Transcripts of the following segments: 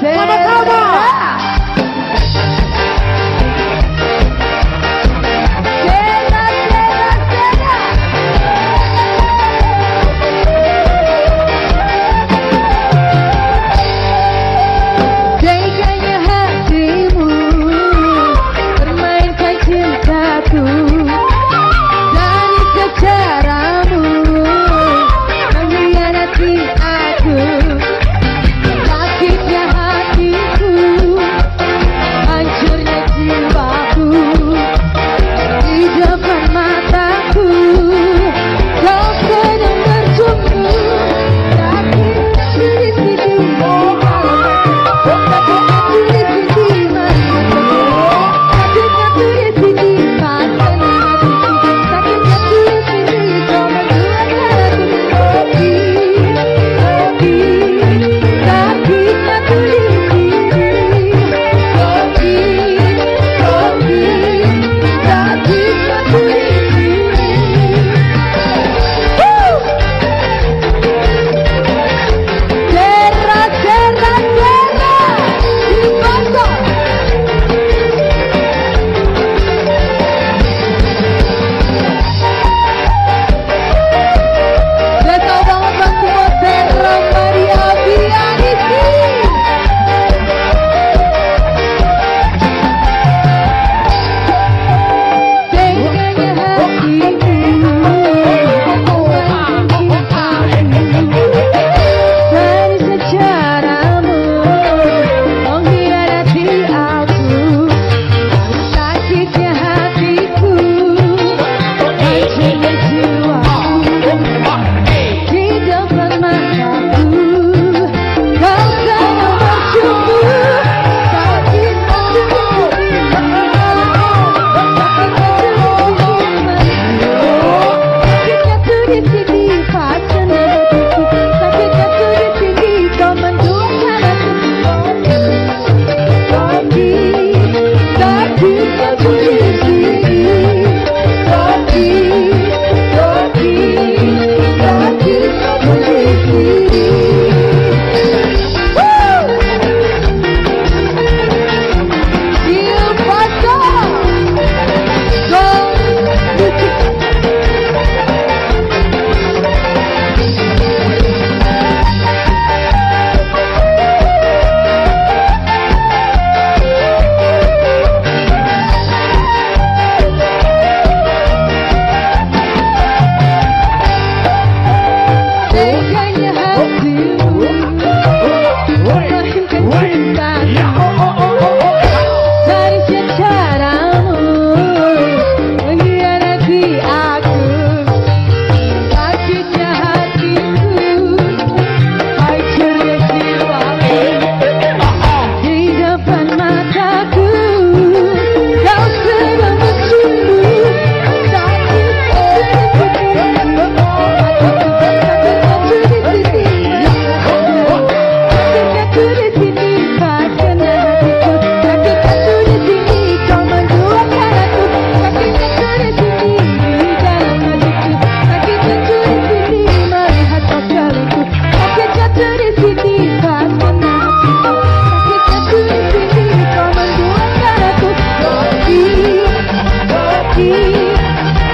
Blessed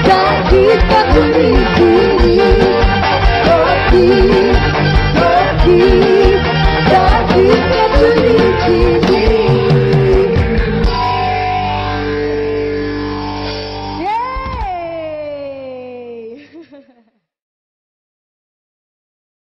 tak bisa ku ikuti